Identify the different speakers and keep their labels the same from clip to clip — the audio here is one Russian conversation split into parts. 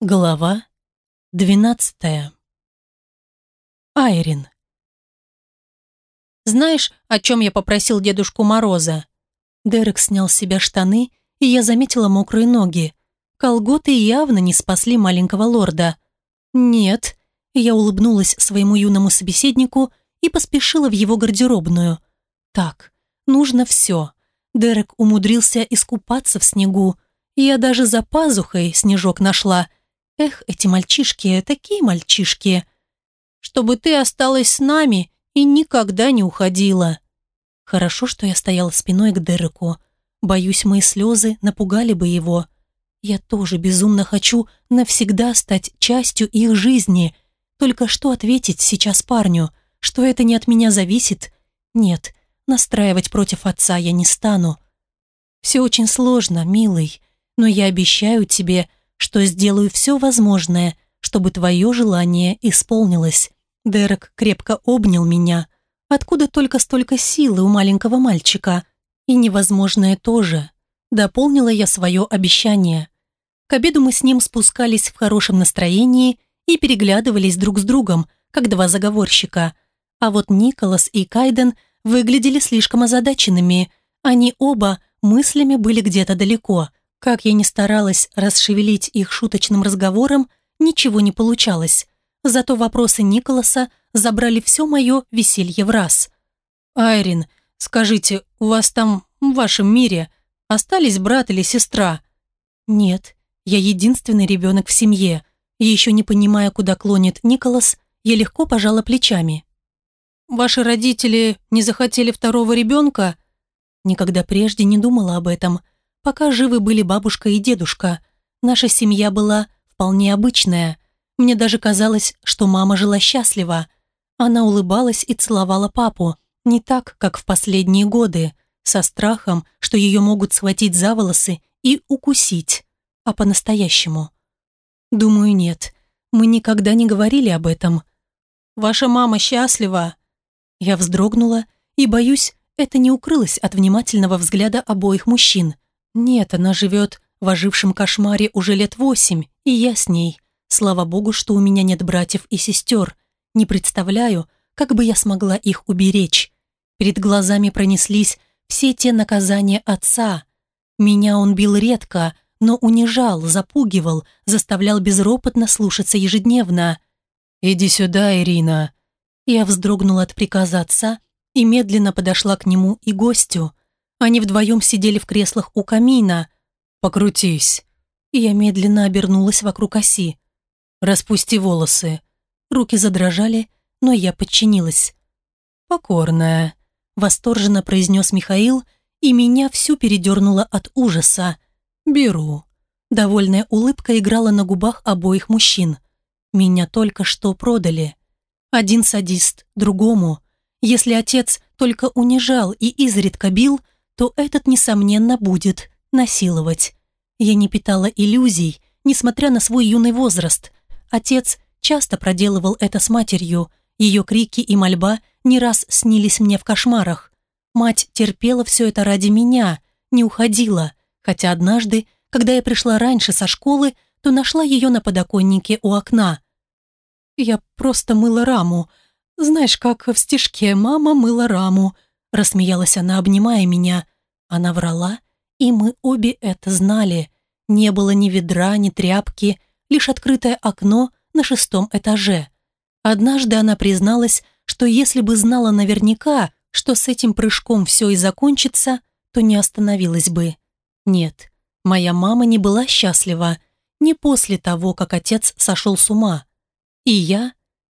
Speaker 1: Глава двенадцатая. Айрин. «Знаешь, о чем я попросил Дедушку Мороза?» Дерек снял с себя штаны, и я заметила мокрые ноги. Колготы явно не спасли маленького лорда. «Нет», я улыбнулась своему юному собеседнику и поспешила в его гардеробную. «Так, нужно все». Дерек умудрился искупаться в снегу. Я даже за пазухой снежок нашла – Эх, эти мальчишки, такие мальчишки. Чтобы ты осталась с нами и никогда не уходила. Хорошо, что я стояла спиной к Дереку. Боюсь, мои слезы напугали бы его. Я тоже безумно хочу навсегда стать частью их жизни. Только что ответить сейчас парню, что это не от меня зависит? Нет, настраивать против отца я не стану. Все очень сложно, милый, но я обещаю тебе, что сделаю все возможное, чтобы твое желание исполнилось. Дерек крепко обнял меня. Откуда только столько силы у маленького мальчика? И невозможное тоже. Дополнила я свое обещание. К обеду мы с ним спускались в хорошем настроении и переглядывались друг с другом, как два заговорщика. А вот Николас и Кайден выглядели слишком озадаченными. Они оба мыслями были где-то далеко – как я ни старалась расшевелить их шуточным разговором, ничего не получалось. Зато вопросы Николаса забрали все мое веселье в раз. «Айрин, скажите, у вас там, в вашем мире, остались брат или сестра?» «Нет, я единственный ребенок в семье, и еще не понимая, куда клонит Николас, я легко пожала плечами». «Ваши родители не захотели второго ребенка?» Никогда прежде не думала об этом – Пока живы были бабушка и дедушка, наша семья была вполне обычная. Мне даже казалось, что мама жила счастливо. Она улыбалась и целовала папу, не так, как в последние годы, со страхом, что ее могут схватить за волосы и укусить, а по-настоящему. Думаю, нет, мы никогда не говорили об этом. «Ваша мама счастлива!» Я вздрогнула и, боюсь, это не укрылось от внимательного взгляда обоих мужчин – нет, она живет в ожившем кошмаре уже лет восемь, и я с ней. Слава богу, что у меня нет братьев и сестер. Не представляю, как бы я смогла их уберечь. Перед глазами пронеслись все те наказания отца. Меня он бил редко, но унижал, запугивал, заставлял безропотно слушаться ежедневно. «Иди сюда, Ирина». Я вздрогнула от приказа отца и медленно подошла к нему и гостю. Они вдвоем сидели в креслах у камина. «Покрутись». я медленно обернулась вокруг оси. «Распусти волосы». Руки задрожали, но я подчинилась. «Покорная», — восторженно произнес Михаил, и меня всю передернуло от ужаса. «Беру». Довольная улыбка играла на губах обоих мужчин. Меня только что продали. Один садист, другому. Если отец только унижал и изредка бил, то этот, несомненно, будет насиловать. Я не питала иллюзий, несмотря на свой юный возраст. Отец часто проделывал это с матерью, ее крики и мольба не раз снились мне в кошмарах. Мать терпела все это ради меня, не уходила, хотя однажды, когда я пришла раньше со школы, то нашла ее на подоконнике у окна. Я просто мыла раму. Знаешь, как в стишке «Мама мыла раму», Рассмеялась она, обнимая меня. Она врала, и мы обе это знали. Не было ни ведра, ни тряпки, лишь открытое окно на шестом этаже. Однажды она призналась, что если бы знала наверняка, что с этим прыжком все и закончится, то не остановилась бы. Нет, моя мама не была счастлива, не после того, как отец сошел с ума. И я,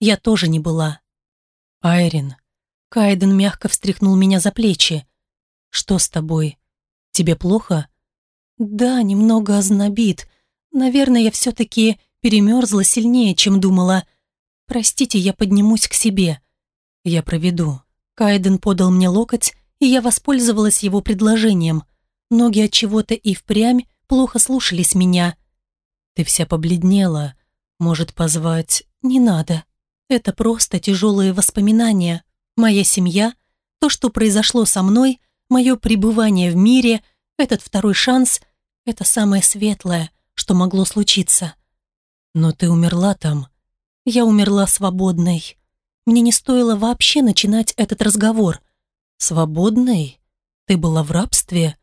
Speaker 1: я тоже не была. Айрин, Кайден мягко встряхнул меня за плечи. «Что с тобой? Тебе плохо?» «Да, немного ознобит. Наверное, я все-таки перемерзла сильнее, чем думала. Простите, я поднимусь к себе. Я проведу». Кайден подал мне локоть, и я воспользовалась его предложением. Ноги от чего-то и впрямь плохо слушались меня. «Ты вся побледнела. Может, позвать...» «Не надо. Это просто тяжелые воспоминания. Моя семья, то, что произошло со мной, мое пребывание в мире, этот второй шанс — это самое светлое, что могло случиться. Но ты умерла там. Я умерла свободной. Мне не стоило вообще начинать этот разговор. Свободной? Ты была в рабстве?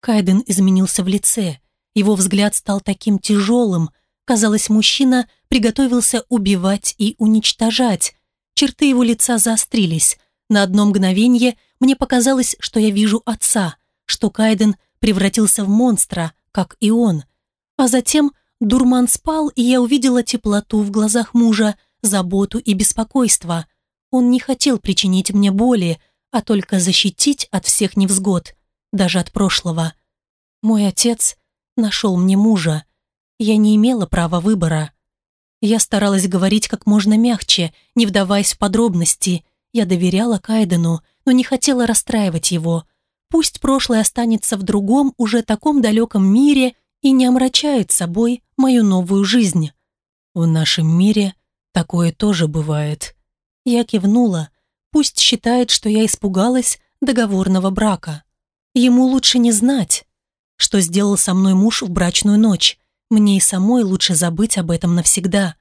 Speaker 1: Кайден изменился в лице. Его взгляд стал таким тяжелым. Казалось, мужчина приготовился убивать и уничтожать. Черты его лица заострились. На одно мгновение мне показалось, что я вижу отца, что Кайден превратился в монстра, как и он. А затем дурман спал, и я увидела теплоту в глазах мужа, заботу и беспокойство. Он не хотел причинить мне боли, а только защитить от всех невзгод, даже от прошлого. Мой отец нашел мне мужа. Я не имела права выбора. Я старалась говорить как можно мягче, не вдаваясь в подробности. Я доверяла Кайдену, но не хотела расстраивать его. Пусть прошлое останется в другом, уже таком далеком мире и не омрачает собой мою новую жизнь. В нашем мире такое тоже бывает. Я кивнула. Пусть считает, что я испугалась договорного брака. Ему лучше не знать, что сделал со мной муж в брачную ночь. Мне и самой лучше забыть об этом навсегда.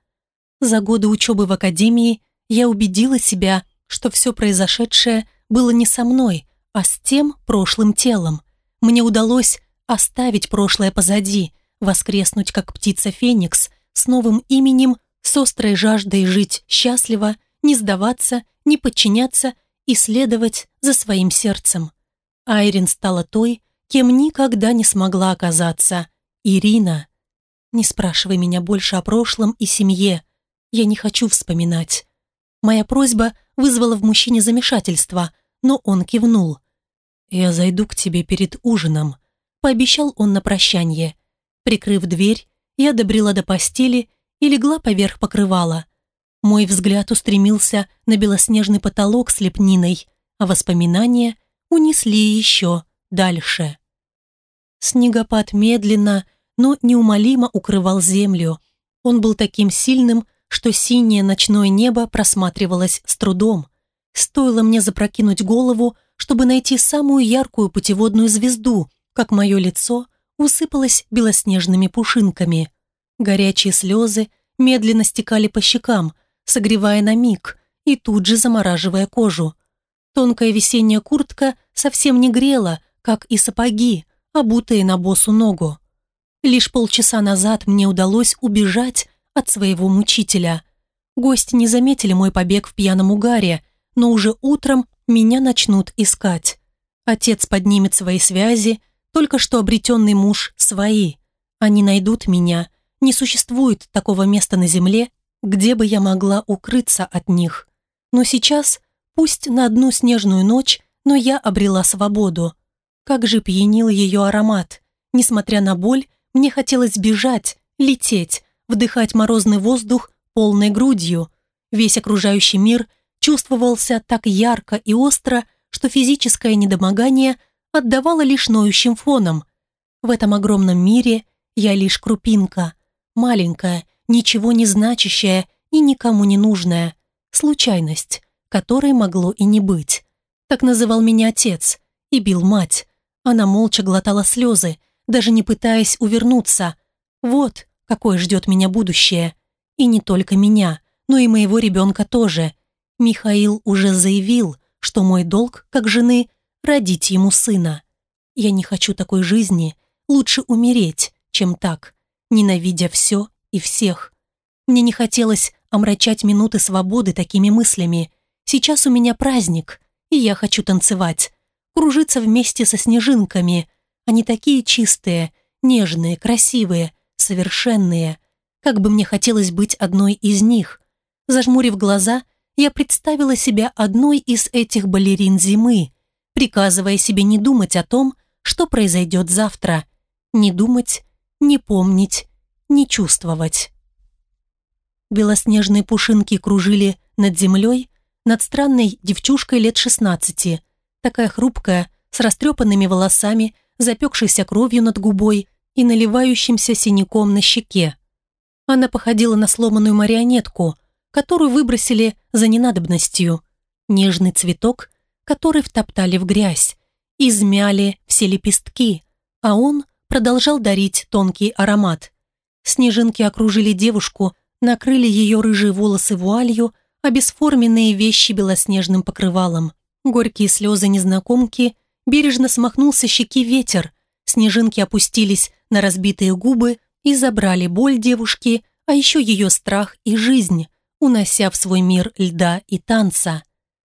Speaker 1: За годы учебы в академии я убедила себя, что все произошедшее было не со мной, а с тем прошлым телом. Мне удалось оставить прошлое позади, воскреснуть как птица Феникс с новым именем, с острой жаждой жить счастливо, не сдаваться, не подчиняться и следовать за своим сердцем. Айрин стала той, кем никогда не смогла оказаться. Ирина. Не спрашивай меня больше о прошлом и семье. Я не хочу вспоминать. Моя просьба вызвала в мужчине замешательство, но он кивнул. «Я зайду к тебе перед ужином», — пообещал он на прощание. Прикрыв дверь, я добрела до постели и легла поверх покрывала. Мой взгляд устремился на белоснежный потолок с лепниной, а воспоминания унесли еще дальше. Снегопад медленно, но неумолимо укрывал землю. Он был таким сильным, что синее ночное небо просматривалось с трудом. Стоило мне запрокинуть голову, чтобы найти самую яркую путеводную звезду, как мое лицо усыпалось белоснежными пушинками. Горячие слезы медленно стекали по щекам, согревая на миг и тут же замораживая кожу. Тонкая весенняя куртка совсем не грела, как и сапоги, обутые на босу ногу. Лишь полчаса назад мне удалось убежать от своего мучителя. Гости не заметили мой побег в пьяном угаре, но уже утром меня начнут искать. Отец поднимет свои связи, только что обретенный муж свои. Они найдут меня. Не существует такого места на земле, где бы я могла укрыться от них. Но сейчас, пусть на одну снежную ночь, но я обрела свободу. Как же пьянил ее аромат. Несмотря на боль, мне хотелось бежать, лететь, вдыхать морозный воздух полной грудью. Весь окружающий мир чувствовался так ярко и остро, что физическое недомогание отдавало лишь ноющим фоном. В этом огромном мире я лишь крупинка, маленькая, ничего не значащая и никому не нужная, случайность, которой могло и не быть. Так называл меня отец и бил мать. Она молча глотала слезы, даже не пытаясь увернуться. Вот какое ждет меня будущее. И не только меня, но и моего ребенка тоже. Михаил уже заявил, что мой долг, как жены, родить ему сына. Я не хочу такой жизни, лучше умереть, чем так, ненавидя все и всех. Мне не хотелось омрачать минуты свободы такими мыслями. Сейчас у меня праздник, и я хочу танцевать, кружиться вместе со снежинками, они такие чистые, нежные, красивые, совершенные. Как бы мне хотелось быть одной из них. Зажмурив глаза, я представила себя одной из этих балерин зимы, приказывая себе не думать о том, что произойдет завтра. Не думать, не помнить, не чувствовать. Белоснежные пушинки кружили над землей, над странной девчушкой лет шестнадцати, такая хрупкая, с растрепанными волосами, запекшейся кровью над губой и наливающимся синяком на щеке. Она походила на сломанную марионетку, которую выбросили за ненадобностью. Нежный цветок, который втоптали в грязь, измяли все лепестки, а он продолжал дарить тонкий аромат. Снежинки окружили девушку, накрыли ее рыжие волосы вуалью, а бесформенные вещи белоснежным покрывалом. Горькие слезы незнакомки бережно смахнул со щеки ветер, снежинки опустились на разбитые губы и забрали боль девушки, а еще ее страх и жизнь, унося в свой мир льда и танца.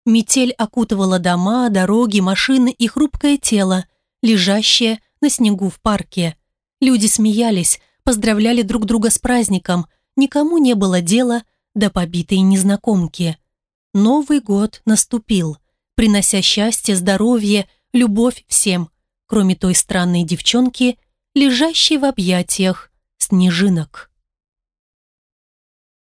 Speaker 1: Метель окутывала дома, дороги, машины и хрупкое тело, лежащее на снегу в парке. Люди смеялись, поздравляли друг друга с праздником, никому не было дела до побитой незнакомки. Новый год наступил, принося счастье, здоровье, любовь всем, кроме той странной девчонки, лежащей в объятиях снежинок.